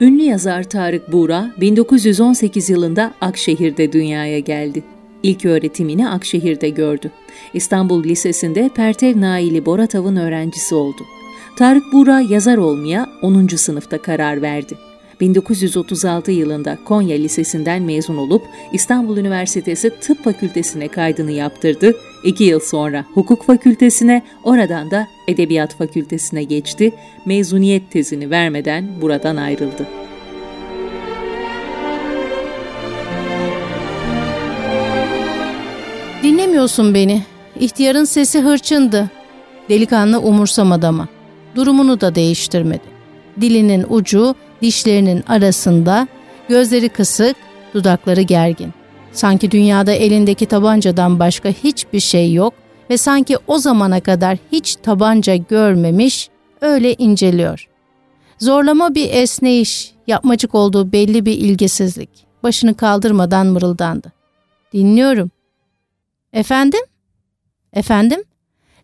Ünlü yazar Tarık Buğra 1918 yılında Akşehir'de dünyaya geldi. İlk öğretimini Akşehir'de gördü. İstanbul Lisesi'nde Pertev Naili Boratav'ın öğrencisi oldu. Tarık Buğra yazar olmaya 10. sınıfta karar verdi. 1936 yılında Konya Lisesi'nden mezun olup İstanbul Üniversitesi Tıp Fakültesine kaydını yaptırdı. İki yıl sonra Hukuk Fakültesine, oradan da Edebiyat Fakültesine geçti. Mezuniyet tezini vermeden buradan ayrıldı. Dinlemiyorsun beni. İhtiyarın sesi hırçındı. Delikanlı umursamadı ama. Durumunu da değiştirmedi. Dilinin ucu dişlerinin arasında, gözleri kısık, dudakları gergin. Sanki dünyada elindeki tabancadan başka hiçbir şey yok ve sanki o zamana kadar hiç tabanca görmemiş, öyle inceliyor. Zorlama bir esneyiş, yapmacık olduğu belli bir ilgisizlik. Başını kaldırmadan mırıldandı. Dinliyorum. Efendim? Efendim?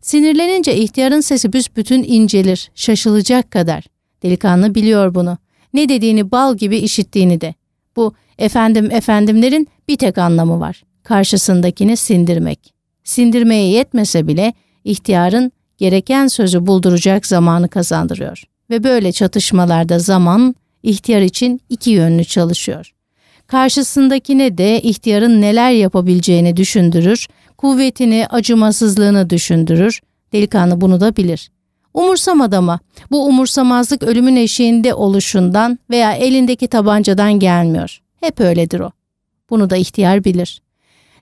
Sinirlenince ihtiyarın sesi büsbütün incelir, şaşılacak kadar. Delikanlı biliyor bunu ne dediğini bal gibi işittiğini de. Bu efendim efendimlerin bir tek anlamı var. Karşısındakini sindirmek. Sindirmeye yetmese bile ihtiyarın gereken sözü bulduracak zamanı kazandırıyor. Ve böyle çatışmalarda zaman ihtiyar için iki yönlü çalışıyor. Karşısındakine de ihtiyarın neler yapabileceğini düşündürür, kuvvetini, acımasızlığını düşündürür. Delikanlı bunu da bilir. Umursamadı ama bu umursamazlık ölümün eşiğinde oluşundan veya elindeki tabancadan gelmiyor. Hep öyledir o. Bunu da ihtiyar bilir.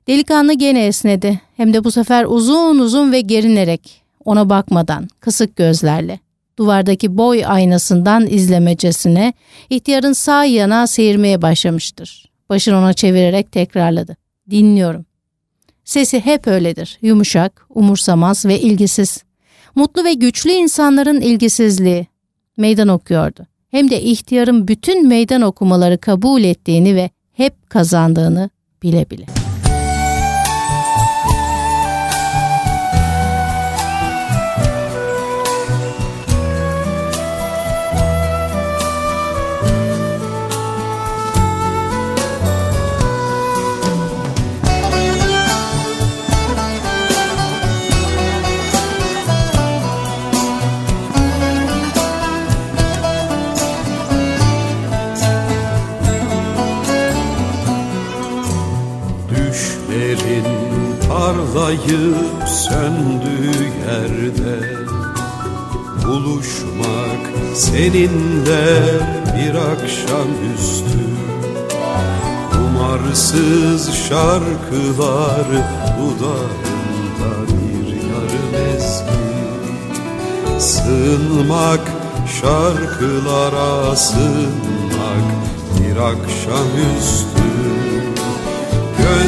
Delikanlı gene esnedi. Hem de bu sefer uzun uzun ve gerinerek. Ona bakmadan, kısık gözlerle. Duvardaki boy aynasından izlemecesine ihtiyarın sağ yana seyirmeye başlamıştır. Başını ona çevirerek tekrarladı. Dinliyorum. Sesi hep öyledir. Yumuşak, umursamaz ve ilgisiz mutlu ve güçlü insanların ilgisizliği meydan okuyordu. Hem de ihtiyarın bütün meydan okumaları kabul ettiğini ve hep kazandığını bile bile. Parlayıp söndüğü yerde. Buluşmak seninle bir akşamüstü Umarsız şarkılar dudağında bir yarım ezgi Sığınmak şarkılara sığınmak bir akşamüstü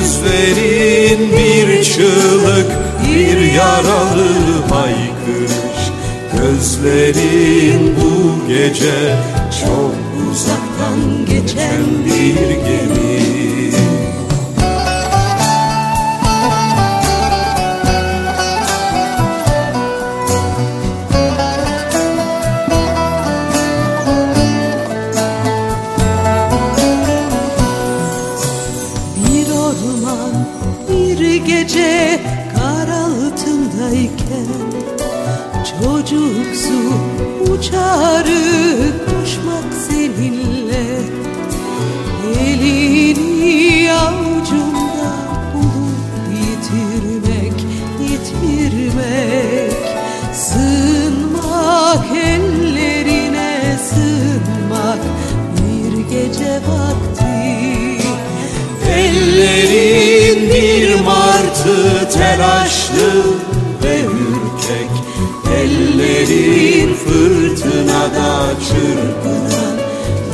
Gözlerin bir çığlık bir yaralı haykırış. Gözlerin bu gece çok uzaktan geçen bir gemi telaşlı ve ürkek Ellerin fırtınada çırpınan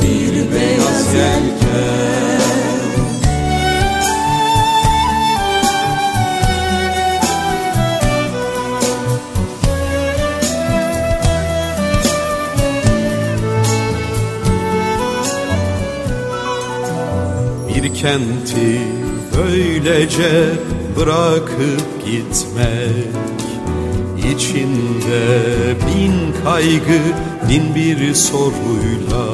bir beyaz yelken. Bir kenti böylece bırakıp gitmek. İçinde bin kaygı, bin bir soruyla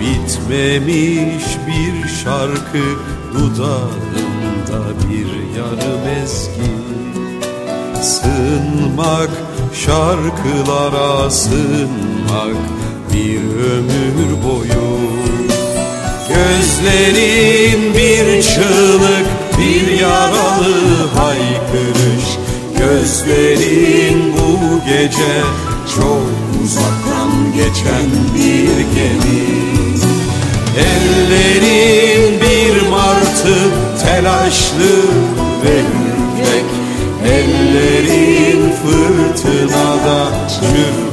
Bitmemiş bir şarkı dudağında bir yarım ezgi. Sığınmak, şarkılara sığınmak bir ömür boyu. Gözlerin bir çığlık, bir yaralı haykırış Gözlerin bu gece çok uzaktan geçen bir gemi. Ellerin bir martı telaşlı ve ürkek. Ellerin fırtınada çırpınan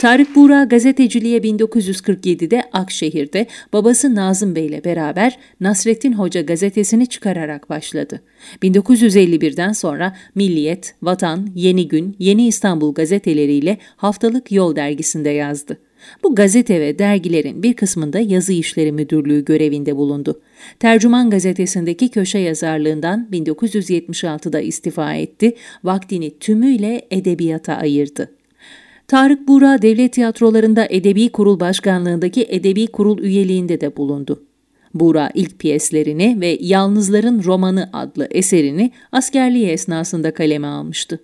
Tarık Buğra gazeteciliğe 1947'de Akşehir'de babası Nazım Bey ile beraber Nasrettin Hoca gazetesini çıkararak başladı. 1951'den sonra Milliyet, Vatan, Yeni Gün, Yeni İstanbul gazeteleriyle Haftalık Yol dergisinde yazdı. Bu gazete ve dergilerin bir kısmında yazı işleri müdürlüğü görevinde bulundu. Tercüman gazetesindeki köşe yazarlığından 1976'da istifa etti, vaktini tümüyle edebiyata ayırdı. Tarık Buğra devlet tiyatrolarında Edebi Kurul Başkanlığındaki Edebi Kurul üyeliğinde de bulundu. Buğra ilk piyeslerini ve Yalnızların Romanı adlı eserini askerliği esnasında kaleme almıştı.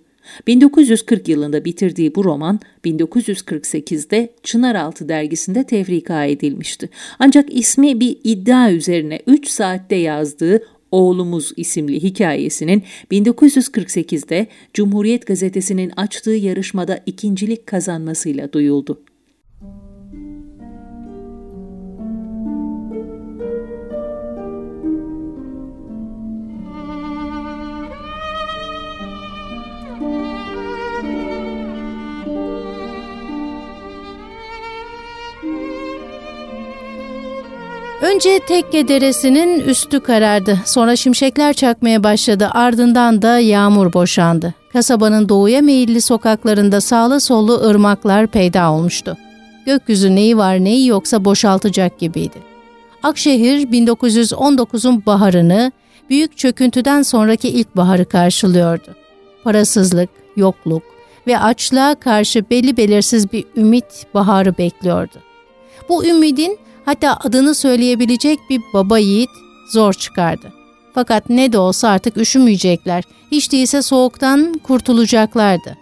1940 yılında bitirdiği bu roman 1948'de Çınaraltı dergisinde tefrika edilmişti. Ancak ismi bir iddia üzerine 3 saatte yazdığı Oğlumuz isimli hikayesinin 1948'de Cumhuriyet Gazetesi'nin açtığı yarışmada ikincilik kazanmasıyla duyuldu. Önce Tekke Deresi'nin üstü karardı. Sonra şimşekler çakmaya başladı. Ardından da yağmur boşandı. Kasabanın doğuya meyilli sokaklarında sağlı sollu ırmaklar peyda olmuştu. Gökyüzü neyi var neyi yoksa boşaltacak gibiydi. Akşehir 1919'un baharını, büyük çöküntüden sonraki ilkbaharı karşılıyordu. Parasızlık, yokluk ve açlığa karşı belli belirsiz bir ümit baharı bekliyordu. Bu ümidin hatta adını söyleyebilecek bir baba yiğit zor çıkardı. Fakat ne de olsa artık üşümeyecekler, hiç değilse soğuktan kurtulacaklardı.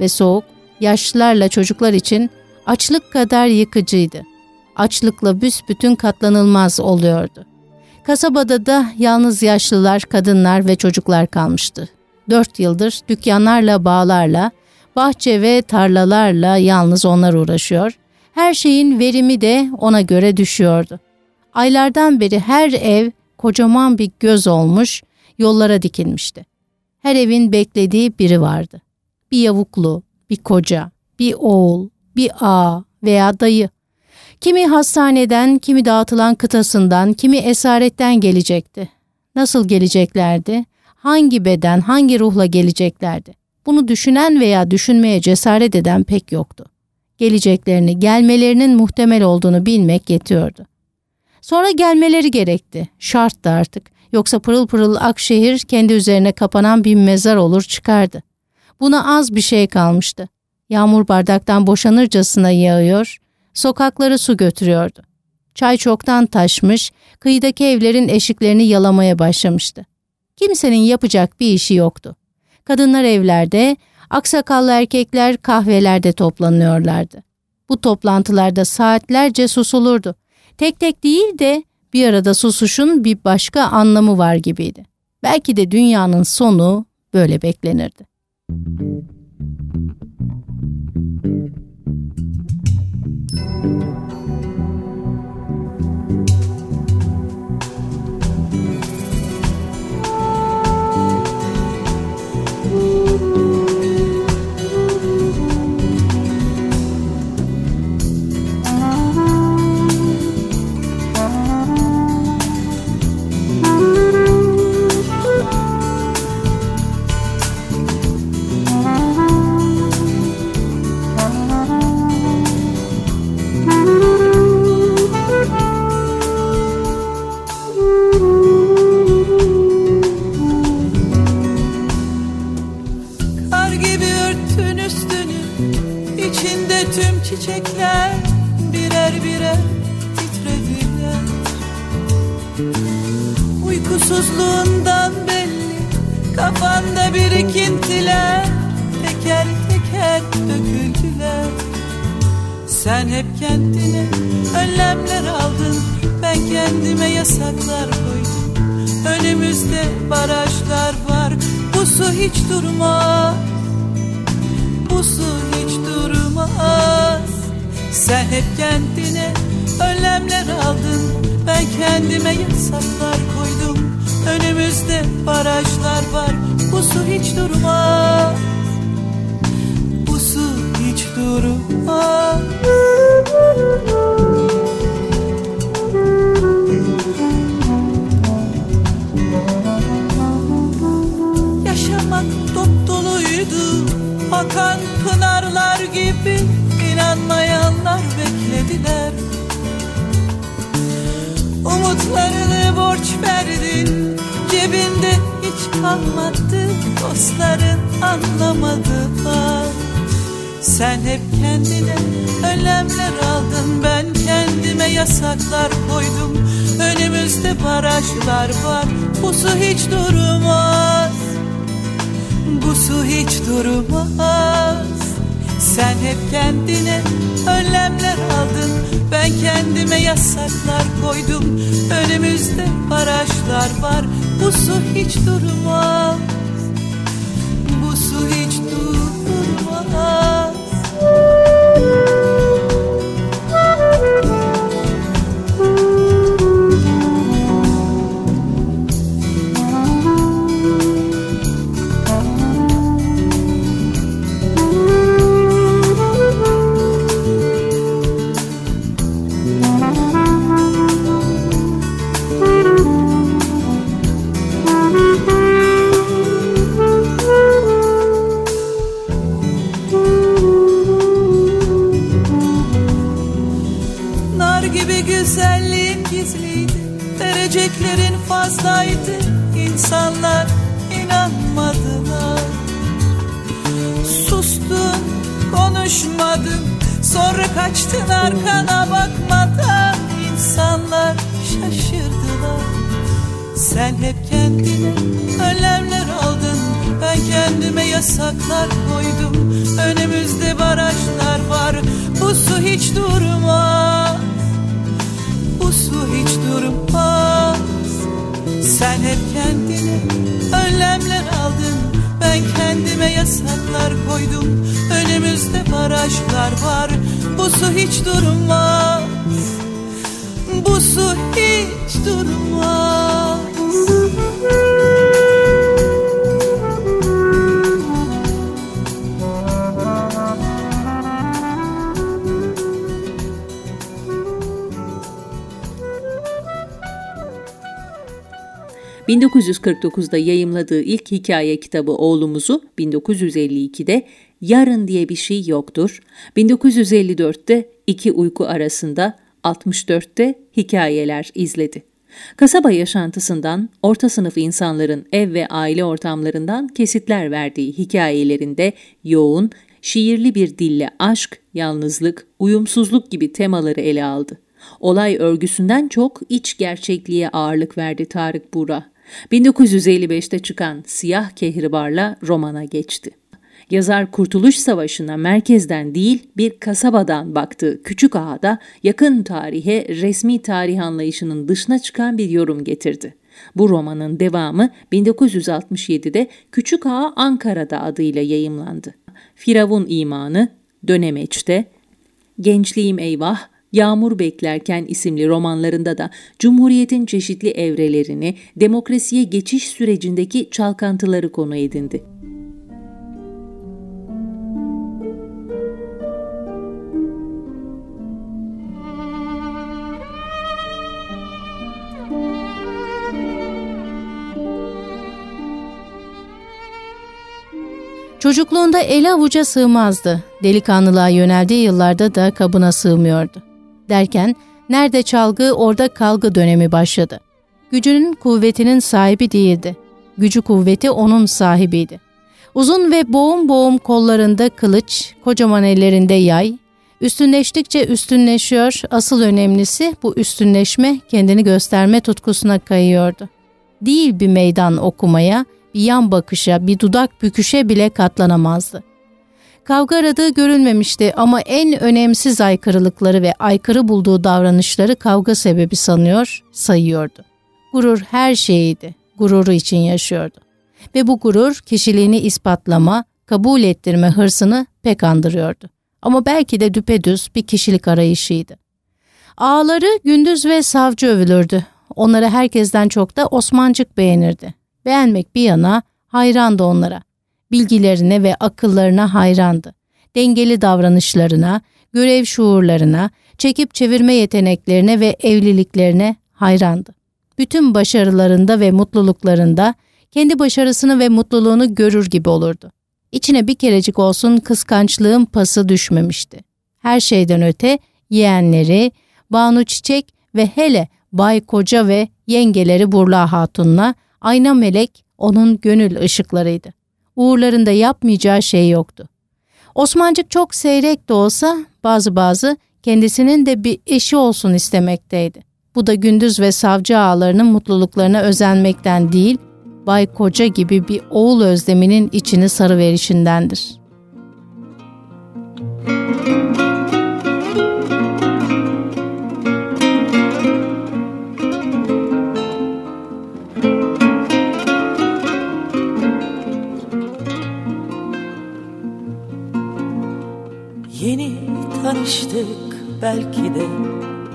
Ve soğuk, yaşlılarla çocuklar için açlık kadar yıkıcıydı. Açlıkla büsbütün katlanılmaz oluyordu. Kasabada da yalnız yaşlılar, kadınlar ve çocuklar kalmıştı. Dört yıldır dükkanlarla, bağlarla, bahçe ve tarlalarla yalnız onlar uğraşıyor, her şeyin verimi de ona göre düşüyordu. Aylardan beri her ev kocaman bir göz olmuş, yollara dikilmişti. Her evin beklediği biri vardı. Bir yavuklu, bir koca, bir oğul, bir ağa veya dayı. Kimi hastaneden, kimi dağıtılan kıtasından, kimi esaretten gelecekti. Nasıl geleceklerdi? Hangi beden, hangi ruhla geleceklerdi? Bunu düşünen veya düşünmeye cesaret eden pek yoktu geleceklerini, gelmelerinin muhtemel olduğunu bilmek yetiyordu. Sonra gelmeleri gerekti. Şarttı artık. Yoksa pırıl pırıl Akşehir kendi üzerine kapanan bir mezar olur çıkardı. Buna az bir şey kalmıştı. Yağmur bardaktan boşanırcasına yağıyor, sokakları su götürüyordu. Çay çoktan taşmış, kıyıdaki evlerin eşiklerini yalamaya başlamıştı. Kimsenin yapacak bir işi yoktu. Kadınlar evlerde, aksakallı erkekler kahvelerde toplanıyorlardı. Bu toplantılarda saatlerce susulurdu. Tek tek değil de bir arada susuşun bir başka anlamı var gibiydi. Belki de dünyanın sonu böyle beklenirdi. Uykusuzluğundan kendime yasaklar koydum. Önümüzde barajlar var. Bu su hiç durmaz. Bu su hiç durmaz Umutlarını borç verdin Cebinde hiç kalmadı Dostların anlamadılar. Sen hep kendine önlemler aldın Ben kendime yasaklar koydum. Önümüzde barajlar var Bu su hiç durmaz. Bu su hiç durmaz Sen hep kendine önlemler aldın. Ben kendime yasaklar koydum. Önümüzde barajlar var. Bu su hiç durmaz. Bu su hiç durmaz Kaçtın arkana bakmadan. İnsanlar şaşırdılar. Sen hep kendine önlemler aldın. Ben kendime yasaklar koydum. Önümüzde barajlar var. Bu su hiç durmaz Bu su hiç durmaz. Sen hep kendine önlemler aldın. Ben kendime yasaklar koydum. Önümüzde barajlar var. Bu su hiç durmaz. Bu su hiç durmaz 1949'da yayımladığı ilk hikaye kitabı Oğlumuzu 1952'de Yarın diye bir şey yoktur. 1954'te iki uyku arasında 64'te hikayeler izledi. Kasaba yaşantısından, orta sınıf insanların ev ve aile ortamlarından kesitler verdiği hikayelerinde yoğun, şiirli bir dille aşk, yalnızlık, uyumsuzluk gibi temaları ele aldı. Olay örgüsünden çok iç gerçekliğe ağırlık verdi Tarık Buğra. 1955'te çıkan Siyah Kehribar'la romana geçti. Yazar Kurtuluş Savaşı'na merkezden değil bir kasabadan baktığı Küçük Ağa'da yakın tarihe resmi tarih anlayışının dışına çıkan bir yorum getirdi. Bu romanın devamı 1967'de Küçük Ağa Ankara'da adıyla yayımlandı. Firavun İmanı, Dönemeç'te, Gençliğim Eyvah, Yağmur Beklerken isimli romanlarında da Cumhuriyet'in çeşitli evrelerini, demokrasiye geçiş sürecindeki çalkantıları konu edindi. Çocukluğunda eli avuca sığmazdı. Delikanlılığa yöneldiği yıllarda da kabına sığmıyordu. Derken nerede çalgı orada kalgı dönemi başladı. Gücünün kuvvetinin sahibi değildi. Gücü kuvveti onun sahibiydi. Uzun ve boğum boğum kollarında kılıç, kocaman ellerinde yay, üstünleştikçe üstünleşiyor, asıl önemlisi bu üstünleşme kendini gösterme tutkusuna kayıyordu. Değil bir meydan okumaya, bir yan bakışa, bir dudak büküşe bile katlanamazdı. Kavga aradığı görülmemişti ama en önemsiz aykırılıkları ve aykırı bulduğu davranışları kavga sebebi sanıyor, sayıyordu. Gurur her şeyiydi, gururu için yaşıyordu. Ve bu gurur kişiliğini ispatlama, kabul ettirme hırsını pek andırıyordu. Ama belki de düpedüz bir kişilik arayışıydı. Ağları gündüz ve savcı övülürdü. Onları herkesten çok da Osmancık beğenirdi. Beğenmek bir yana hayrandı onlara. Bilgilerine ve akıllarına hayrandı. Dengeli davranışlarına, görev şuurlarına, çekip çevirme yeteneklerine ve evliliklerine hayrandı. Bütün başarılarında ve mutluluklarında kendi başarısını ve mutluluğunu görür gibi olurdu. İçine bir kerecik olsun kıskançlığın pası düşmemişti. Her şeyden öte yeğenleri, Banu Çiçek ve hele Bay Koca ve yengeleri Burla Hatun'la ayna melek onun gönül ışıklarıydı. Uğurlarında yapmayacağı şey yoktu. Osmancık çok seyrek de olsa bazı bazı kendisinin de bir eşi olsun istemekteydi. Bu da gündüz ve savcı ağalarının mutluluklarına özenmekten değil, Bay Koca gibi bir oğul özleminin içini sarıverişindendir.'' Tanıştık belki de.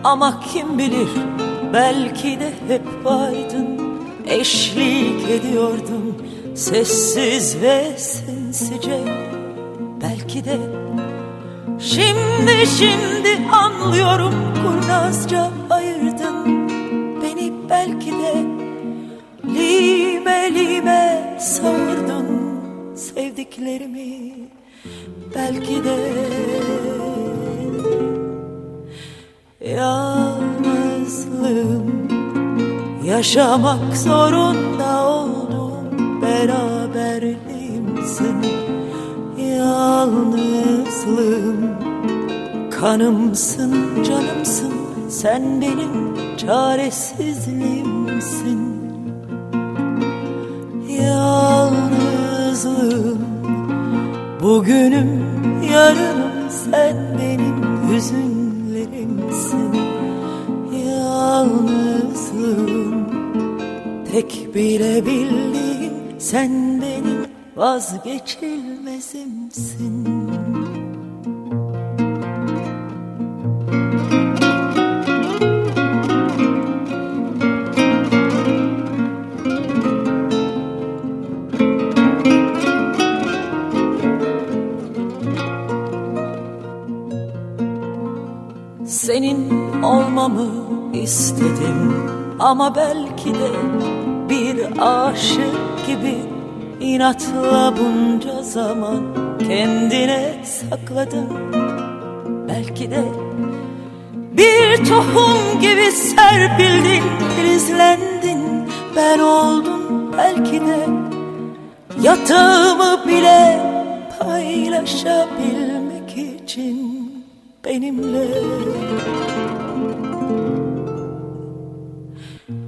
Ama kim bilir belki de hep vardın. Eşlik ediyordum sessiz ve sinsice. Belki de şimdi şimdi anlıyorum Kurnazca ayırdın beni. Belki de Lime lime savurdun sevdiklerimi. Belki de yalnızlığım. Yaşamak zorunda oldum. Beraberliğimsin Yalnızlığım. Kanımsın canımsın. Sen benim çaresizliğimsin. Yalnızlığım. Bugünüm yarınım. Sen benim hüzün yalnızlığım. Tek bilebildiğim sen benim vazgeçilmezimsin. Senin olmamı istedim. Ama belki de bir aşık gibi inatla bunca zaman kendine sakladın belki de bir tohum gibi serpildin filizlendin. Ben oldum belki de yatağımı bile paylaşabilmek için benimle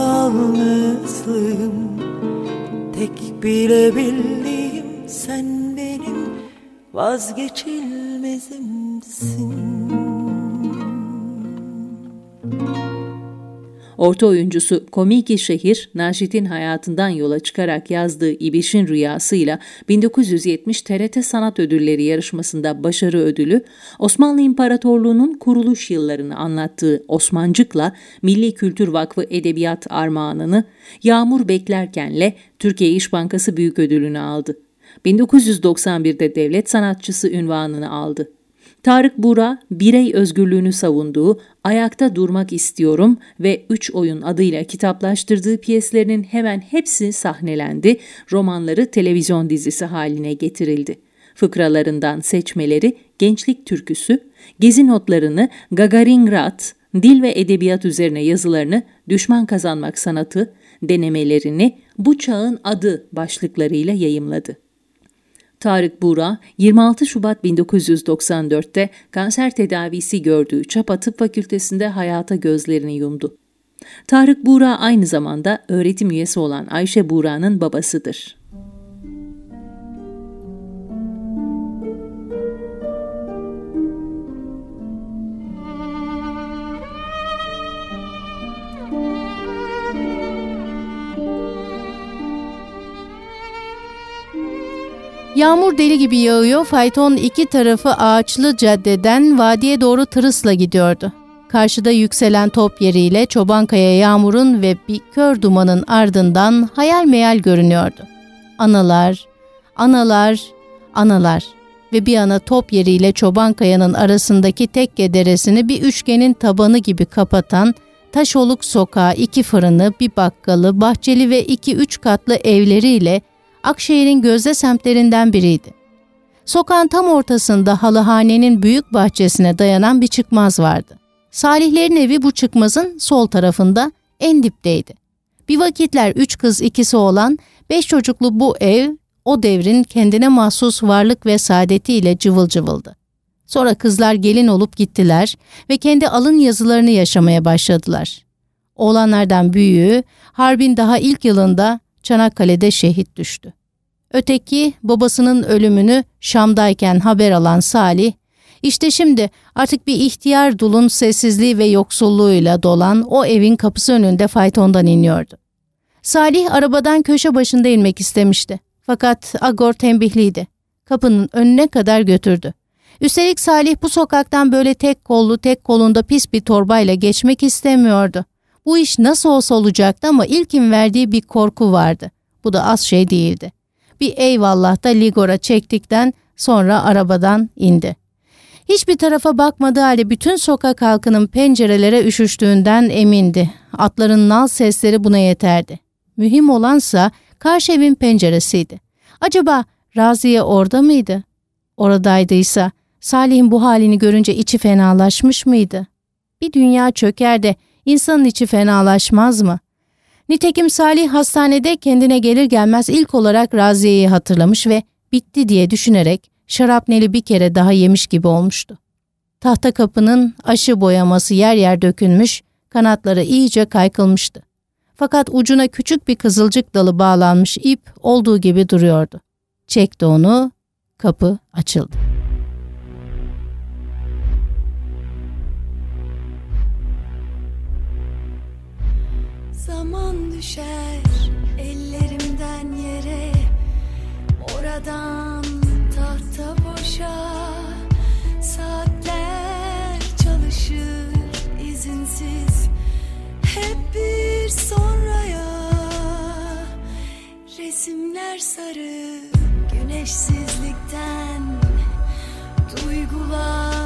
Yalnızlığım. Tek bilebildiğim sen benim vazgeçilmezimsin Orta oyuncusu Komiki Şehir, Naşit'in hayatından yola çıkarak yazdığı İbiş'in Rüyası'yla 1970 TRT Sanat Ödülleri yarışmasında başarı ödülü, Osmanlı İmparatorluğu'nun kuruluş yıllarını anlattığı Osmancık'la Milli Kültür Vakfı Edebiyat Armağanını, Yağmur Beklerken'le Türkiye İş Bankası Büyük Ödülünü aldı. 1991'de devlet sanatçısı ünvanını aldı. Tarık Bura, birey özgürlüğünü savunduğu Ayakta Durmak İstiyorum ve Üç Oyun adıyla kitaplaştırdığı piyeslerinin hemen hepsi sahnelendi, romanları televizyon dizisi haline getirildi. Fıkralarından seçmeleri Gençlik Türküsü, gezi notlarını Gagaringrad, dil ve edebiyat üzerine yazılarını Düşman Kazanmak Sanatı, denemelerini Bu Çağın Adı başlıklarıyla yayımladı. Tarık Buğra, 26 Şubat 1994'te kanser tedavisi gördüğü Çapa Tıp Fakültesi'nde hayata gözlerini yumdu. Tarık Buğra aynı zamanda öğretim üyesi olan Ayşe Buğra'nın babasıdır. Yağmur deli gibi yağıyor, fayton iki tarafı ağaçlı caddeden vadiye doğru tırısla gidiyordu. Karşıda yükselen top yeriyle Çobankaya Yağmur'un ve bir kör dumanın ardından hayal meyal görünüyordu. Analar, analar, analar ve bir ana top yeriyle Çobankaya'nın arasındaki tekke deresini bir üçgenin tabanı gibi kapatan Taşoluk sokağı, iki fırını, bir bakkalı, bahçeli ve iki üç katlı evleriyle Akşehir'in gözde semtlerinden biriydi. Sokağın tam ortasında halıhanenin büyük bahçesine dayanan bir çıkmaz vardı. Salihlerin evi bu çıkmazın sol tarafında en dipteydi. Bir vakitler üç kız ikisi olan beş çocuklu bu ev o devrin kendine mahsus varlık ve saadetiyle cıvıl cıvıldı. Sonra kızlar gelin olup gittiler ve kendi alın yazılarını yaşamaya başladılar. Oğlanlardan büyüğü harbin daha ilk yılında Çanakkale'de şehit düştü. Öteki babasının ölümünü Şam'dayken haber alan Salih, işte şimdi artık bir ihtiyar dulun sessizliği ve yoksulluğuyla dolan o evin kapısı önünde faytondan iniyordu. Salih arabadan köşe başında inmek istemişti. Fakat Agor tembihliydi. Kapının önüne kadar götürdü. Üstelik Salih bu sokaktan böyle tek kollu tek kolunda pis bir torbayla geçmek istemiyordu. Bu iş nasıl olsa olacaktı ama ilkin verdiği bir korku vardı. Bu da az şey değildi. Bir eyvallah da Ligor'a çektikten sonra arabadan indi. Hiçbir tarafa bakmadığı halde bütün sokak halkının pencerelere üşüştüğünden emindi. Atların nal sesleri buna yeterdi. Mühim olansa karşı evin penceresiydi. Acaba Raziye orada mıydı? Oradaydıysa Salih'in bu halini görünce içi fenalaşmış mıydı? Bir dünya çöker de İnsanın içi fenalaşmaz mı? Nitekim Salih hastanede kendine gelir gelmez ilk olarak Raziye'yi hatırlamış ve bitti diye düşünerek şarapneli bir kere daha yemiş gibi olmuştu. Tahta kapının aşı boyaması yer yer dökülmüş, kanatları iyice kaykılmıştı. Fakat ucuna küçük bir kızılcık dalı bağlanmış ip olduğu gibi duruyordu. Çekti onu, kapı açıldı. Oradan tahta boşa Saatler çalışır izinsiz. Hep bir sonraya Resimler sarı güneşsizlikten Duygular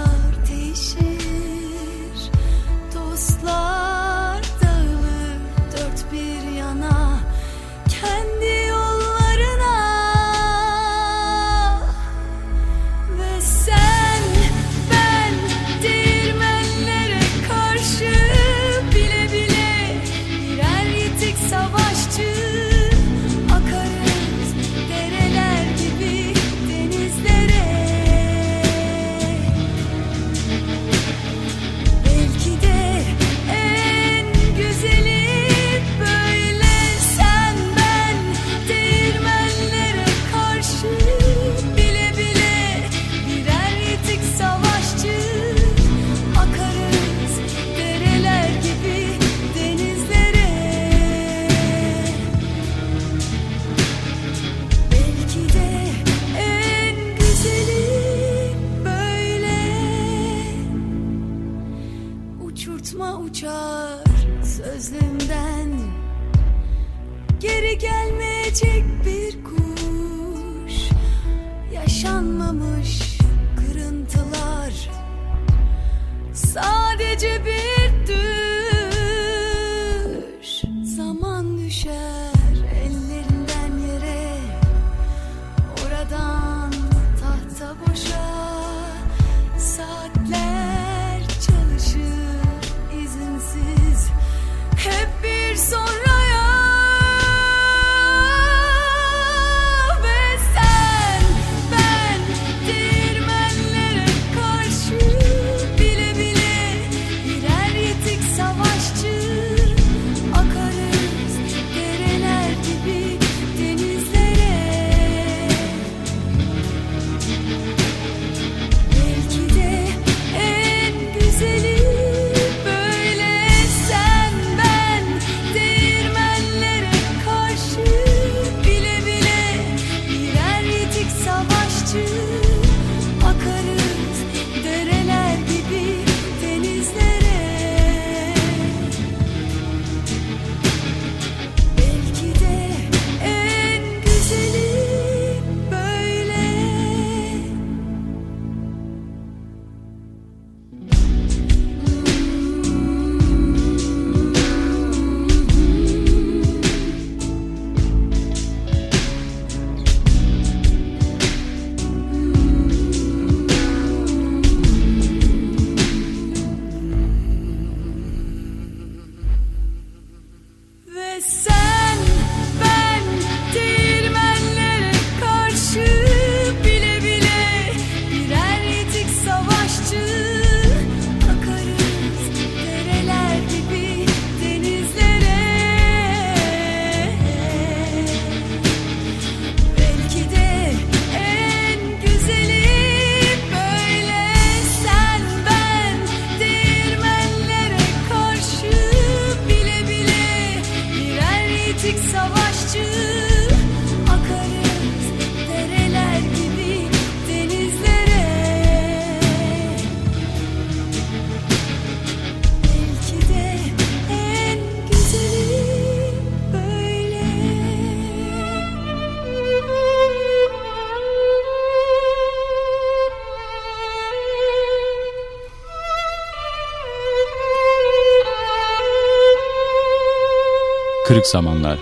Gelecek Zamanlar.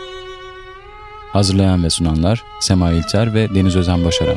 Hazırlayan ve sunanlar Sema İlter ve Deniz Özen Başaran.